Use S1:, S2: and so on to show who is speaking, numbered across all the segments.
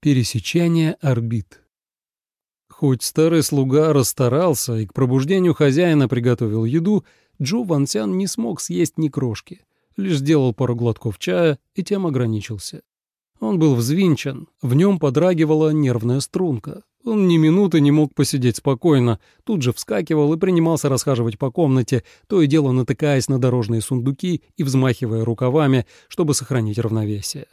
S1: Пересечение орбит. Хоть старый слуга расстарался и к пробуждению хозяина приготовил еду, Джо Вансян не смог съесть ни крошки, лишь сделал пару глотков чая и тем ограничился. Он был взвинчен, в нем подрагивала нервная струнка. Он ни минуты не мог посидеть спокойно, тут же вскакивал и принимался расхаживать по комнате, то и дело натыкаясь на дорожные сундуки и взмахивая рукавами, чтобы сохранить равновесие.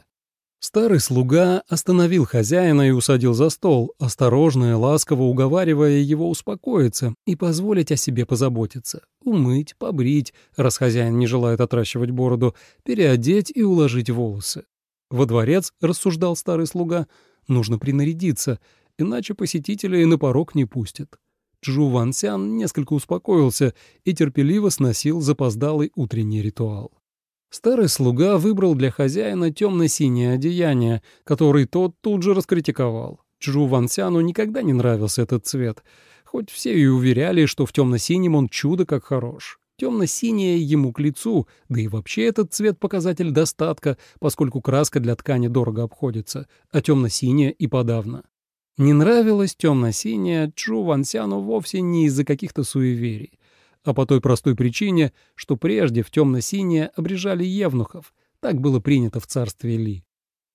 S1: Старый слуга остановил хозяина и усадил за стол, осторожно и ласково уговаривая его успокоиться и позволить о себе позаботиться. Умыть, побрить, раз хозяин не желает отращивать бороду, переодеть и уложить волосы. Во дворец, рассуждал старый слуга, нужно принарядиться, иначе посетителей на порог не пустят. Чжу Ван Сян несколько успокоился и терпеливо сносил запоздалый утренний ритуал. Старый слуга выбрал для хозяина темно-синее одеяние, который тот тут же раскритиковал. Чжу Вансяну никогда не нравился этот цвет, хоть все и уверяли, что в темно-синем он чудо как хорош. Темно-синее ему к лицу, да и вообще этот цвет показатель достатка, поскольку краска для ткани дорого обходится, а темно-синее и подавно. Не нравилось темно-синее Чжу Вансяну вовсе не из-за каких-то суеверий а по той простой причине, что прежде в темно-синее обрежали евнухов, так было принято в царстве Ли.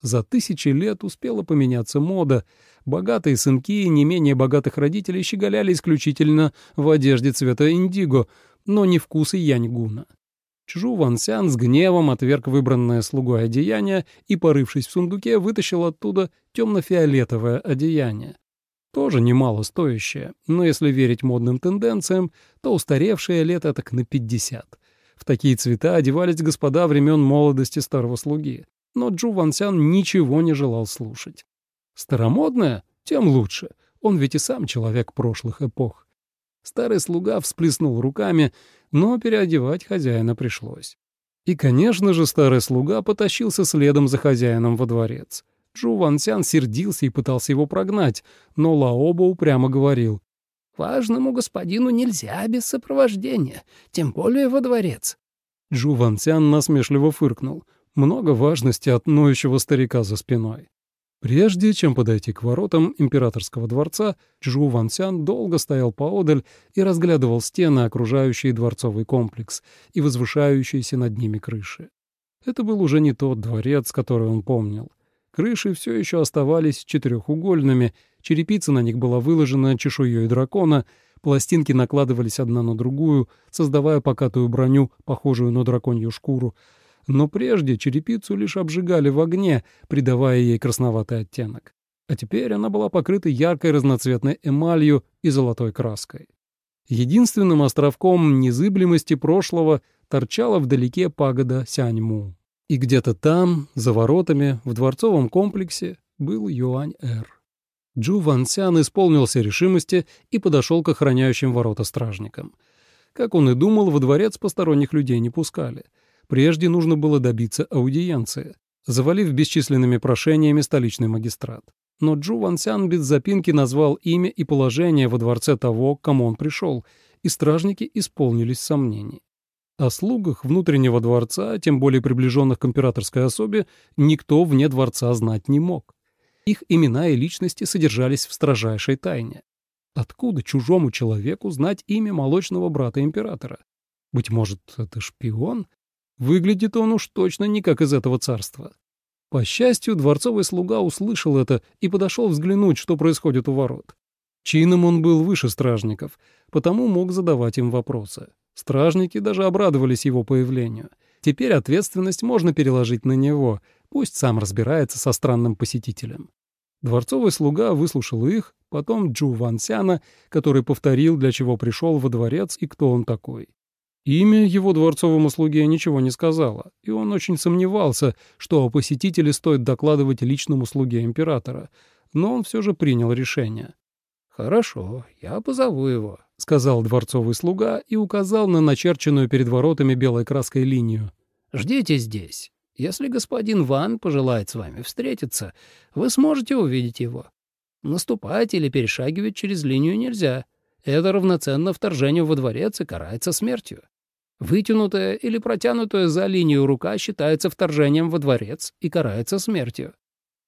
S1: За тысячи лет успела поменяться мода, богатые сынки не менее богатых родителей щеголяли исключительно в одежде цвета индиго, но не вкусы яньгуна. Чжу Вансян с гневом отверг выбранное слугой одеяние и, порывшись в сундуке, вытащил оттуда темно-фиолетовое одеяние, тоже немало стоящее, но если верить модным тенденциям, то устаревшее лет так на 50. В такие цвета одевались господа времен молодости старого слуги, но Джу Вансян ничего не желал слушать. Старомодное? Тем лучше, он ведь и сам человек прошлых эпох. Старый слуга всплеснул руками, но переодевать хозяина пришлось. И, конечно же, старый слуга потащился следом за хозяином во дворец. Джу Вансян сердился и пытался его прогнать, но Лаоба упрямо говорил.
S2: «Важному господину нельзя без сопровождения, тем более во дворец».
S1: Джу Вансян насмешливо фыркнул. Много важности от ноющего старика за спиной. Прежде чем подойти к воротам императорского дворца, Джу Вансян долго стоял поодаль и разглядывал стены, окружающие дворцовый комплекс и возвышающиеся над ними крыши. Это был уже не тот дворец, который он помнил. Крыши все еще оставались четырехугольными, черепица на них была выложена чешуей дракона, пластинки накладывались одна на другую, создавая покатую броню, похожую на драконью шкуру. Но прежде черепицу лишь обжигали в огне, придавая ей красноватый оттенок. А теперь она была покрыта яркой разноцветной эмалью и золотой краской. Единственным островком незыблемости прошлого торчала вдалеке пагода Сяньму. И где-то там, за воротами, в дворцовом комплексе, был Юань-Эр. Джу Ван Сян исполнился решимости и подошел к охраняющим ворота стражникам. Как он и думал, во дворец посторонних людей не пускали. Прежде нужно было добиться аудиенции, завалив бесчисленными прошениями столичный магистрат. Но Джу Ван Сян без запинки назвал имя и положение во дворце того, к кому он пришел, и стражники исполнились сомнений. О слугах внутреннего дворца, тем более приближенных к императорской особе, никто вне дворца знать не мог. Их имена и личности содержались в строжайшей тайне. Откуда чужому человеку знать имя молочного брата императора? Быть может, это шпион? Выглядит он уж точно не как из этого царства. По счастью, дворцовый слуга услышал это и подошел взглянуть, что происходит у ворот. Чином он был выше стражников, потому мог задавать им вопросы. Стражники даже обрадовались его появлению. Теперь ответственность можно переложить на него, пусть сам разбирается со странным посетителем. Дворцовый слуга выслушал их, потом Джу Ван Сяна, который повторил, для чего пришел во дворец и кто он такой. Имя его дворцовому слуге ничего не сказала, и он очень сомневался, что о посетителе стоит докладывать личному слуге императора, но он все же принял решение.
S2: «Хорошо, я позову его», —
S1: сказал дворцовый слуга и указал на начерченную перед воротами белой краской линию.
S2: «Ждите здесь. Если господин Ван пожелает с вами встретиться, вы сможете увидеть его. Наступать или перешагивать через линию нельзя. Это равноценно вторжению во дворец и карается смертью. Вытянутая или протянутая за линию рука считается вторжением во дворец и карается смертью.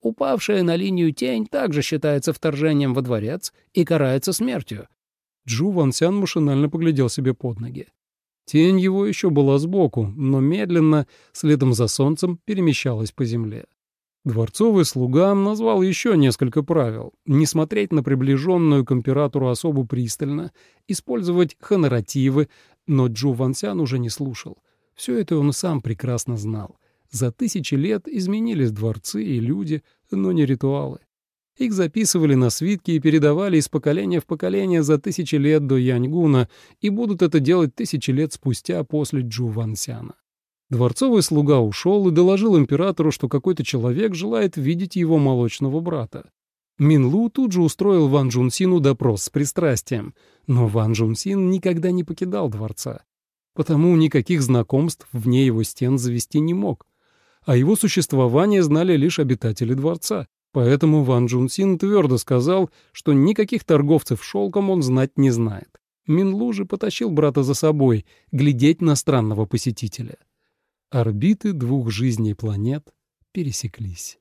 S2: Упавшая на линию тень также считается вторжением во дворец и карается смертью.
S1: Джу Вансян машинально поглядел себе под ноги. Тень его еще была сбоку, но медленно, следом за солнцем, перемещалась по земле. Дворцовый слуга назвал еще несколько правил. Не смотреть на приближенную к императору особу пристально, использовать хоноративы, но Джу Вансян уже не слушал. Все это он сам прекрасно знал. За тысячи лет изменились дворцы и люди, но не ритуалы. Их записывали на свитки и передавали из поколения в поколение за тысячи лет до Яньгуна и будут это делать тысячи лет спустя после Джу Вансяна. Дворцовый слуга ушел и доложил императору, что какой-то человек желает видеть его молочного брата. Минлу тут же устроил Ван Джунсину допрос с пристрастием, но Ван Джунсин никогда не покидал дворца, потому никаких знакомств вне его стен завести не мог. А его существование знали лишь обитатели дворца, поэтому Ван Джунсин твердо сказал, что никаких торговцев шелком он знать не знает. Минлу же потащил брата за собой, глядеть на странного посетителя. Орбиты двух жизней планет пересеклись.